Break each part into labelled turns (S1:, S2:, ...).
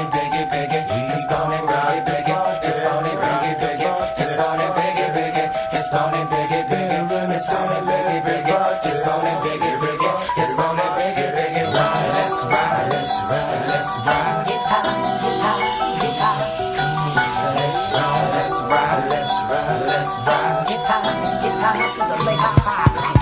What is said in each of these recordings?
S1: it, bone it, let's ride, let's ride, let's ride.
S2: Get high, get high, get high.
S1: Let's ride, let's ride, let's ride, let's ride.
S2: Get high, get high. This is a late high.
S1: It's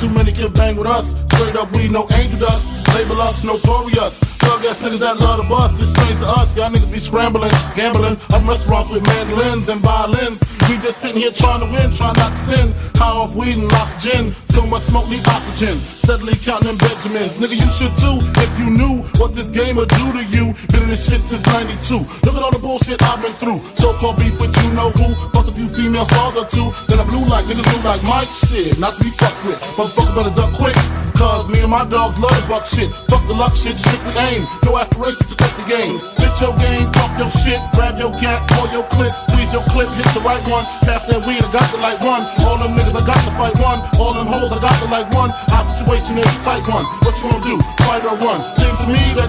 S3: too many can bang with us. Straight up, we no angel dust. Label us notorious. Thug ass niggas that love the bus. It's strange to us. Y'all niggas be scrambling, gambling. Up restaurants with mandolins and violins. We just sitting here trying to win, trying not to sin. High off weed and lots of gin. So much smoke need oxygen. Steadily counting Benjamins. Nigga, you should too if you knew what this game would do to you. Been in this shit since 92. Look at all the bullshit I've been through. So called beef with you know who. Fuck a few female stars or two. Blue like niggas blue like Mike. Shit, not to be fucked with. Motherfucker better duck quick. Cause me and my dogs love the buck shit. Fuck the luck shit, strictly aim. No aspirations to cut the game. Spit your game, talk your shit, grab your gat, pull your clip, squeeze your clip, hit the right one. Pass that weed, I got the like one. All them niggas, I got to fight one. All them hoes, I got to like one. Our situation is tight one. What you gonna do? Fight or run? Seems to me that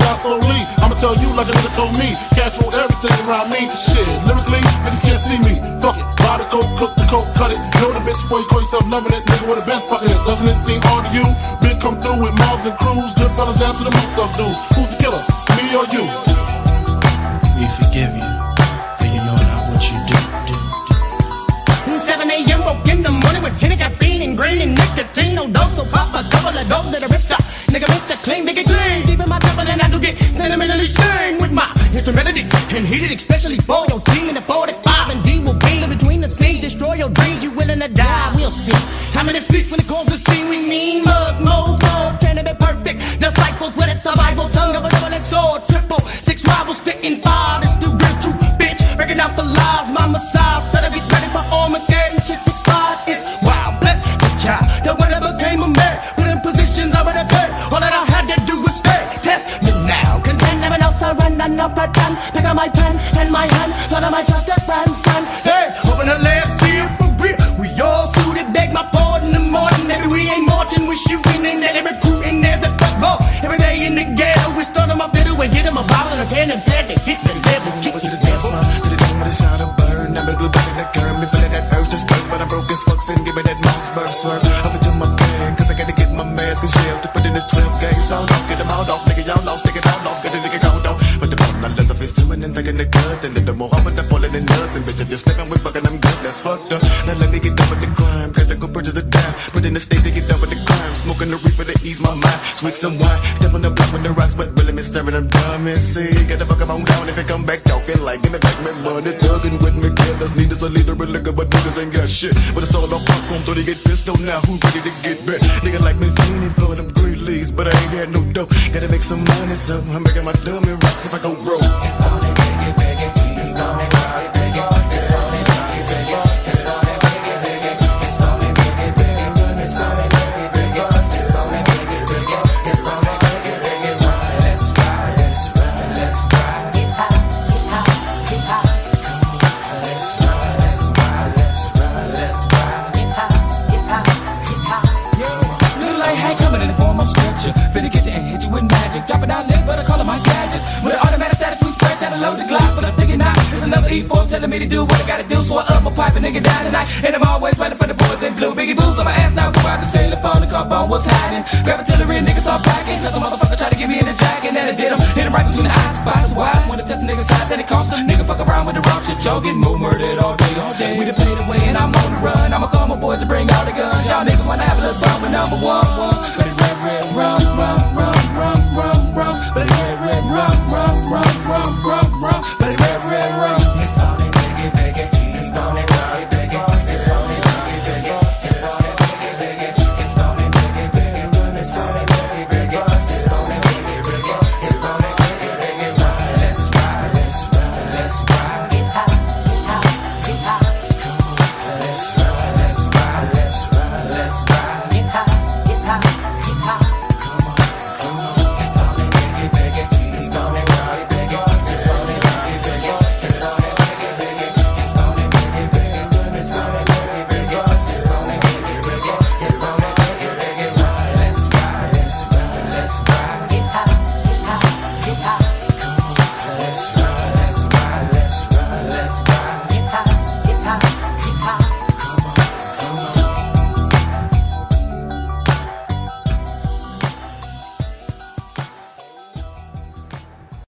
S3: die slowly. I'ma tell you like a nigga told me. Cash roll everything around me. Shit, lyrically, niggas can't see me. Fuck it. Buy the coke, cook the coke, cut it. Know the bitch before you call yourself loving it. Nigga with a Benz fucking it. Doesn't it seem hard to you? Big come through with mobs and crews. Good fellas down to the moose up dudes. Who's the killer? Me or you?
S4: We forgive you, for you know not what you do. do, do.
S5: 7 a.m. woke in the morning with Henny caffeine and green and nicotine. NoDoz, so pop a couple of those that are ripped up. Nigga, Mr. Clean, make it clean. Instrumentality. And heated, especially for your team in the 45. And D will be in between the scenes. Destroy your dreams, you willing to die. We'll see. How many feast when it comes hand. None of my trusted friend, friend. Hey, open the last see it for real. We all suited, beg my pardon in the morning. Maybe we ain't marching, we shooting and then recruiting. There's the football. Every day in the ghetto, we start them off fiddle and hit them a bottle and a pen and pad to hit the level. Kick
S6: Over to
S5: it
S6: the dance floor, to the dome with a shot of burn. I'm a good bitch in the curb, me feeling that urge to spurt, but I'm broke as fuck, and give me that mouse burst swerve. Up into my pen, cause I gotta get my mask and shells to put in this 12 gauge sound off. Get them out off, nigga, y'all lost, take it all off, get a nigga count off. But the bottom, I let the fist swimming and thinking the good, and then the more bitch, if you're slipping with fucking them good, that's fucked up. Now let me get done with the crime, gotta go purchase a dime, put in the state to get done with the crime, smoking the reaper to ease my mind, swig some wine, step on the block with the rocks, but really staring them dumb and see, get the fuck up on down. If you come back talking like, give me back my money, thugging with me, killers, need us a leader of liquor, but niggas ain't got shit, but it's all on popcorn, so they get pissed on now, who ready to get back, nigga like me, feeling for them green leaves, but I ain't got no dough, gotta make some money, so I'm making my dummy rocks if I go broke.
S1: It's it, biggie, biggie. It's it, biggie,
S7: Finna catch you and hit you with magic. Legs, but it's E4 telling me to do what I gotta do. So I up a pipe and nigga down tonight. And I'm always running for the boys in blue. Biggie boots on my ass now. Go out the sailor phone, the car bone, what's hiding? Grab artillery and niggas start packing. Cause a motherfucker try to get me in the jacket. And I did him. Hit him right between the eyes. Spot is wise. Wanna test a nigga's size then it costs. Nigga fuck around with the wrong shit. Joe more murdered all day, all day. We done played away and I'm on the run. I'ma call my boys to bring all the guns. Y'all niggas wanna have a little fun with number one, one.